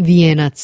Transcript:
Vijenac.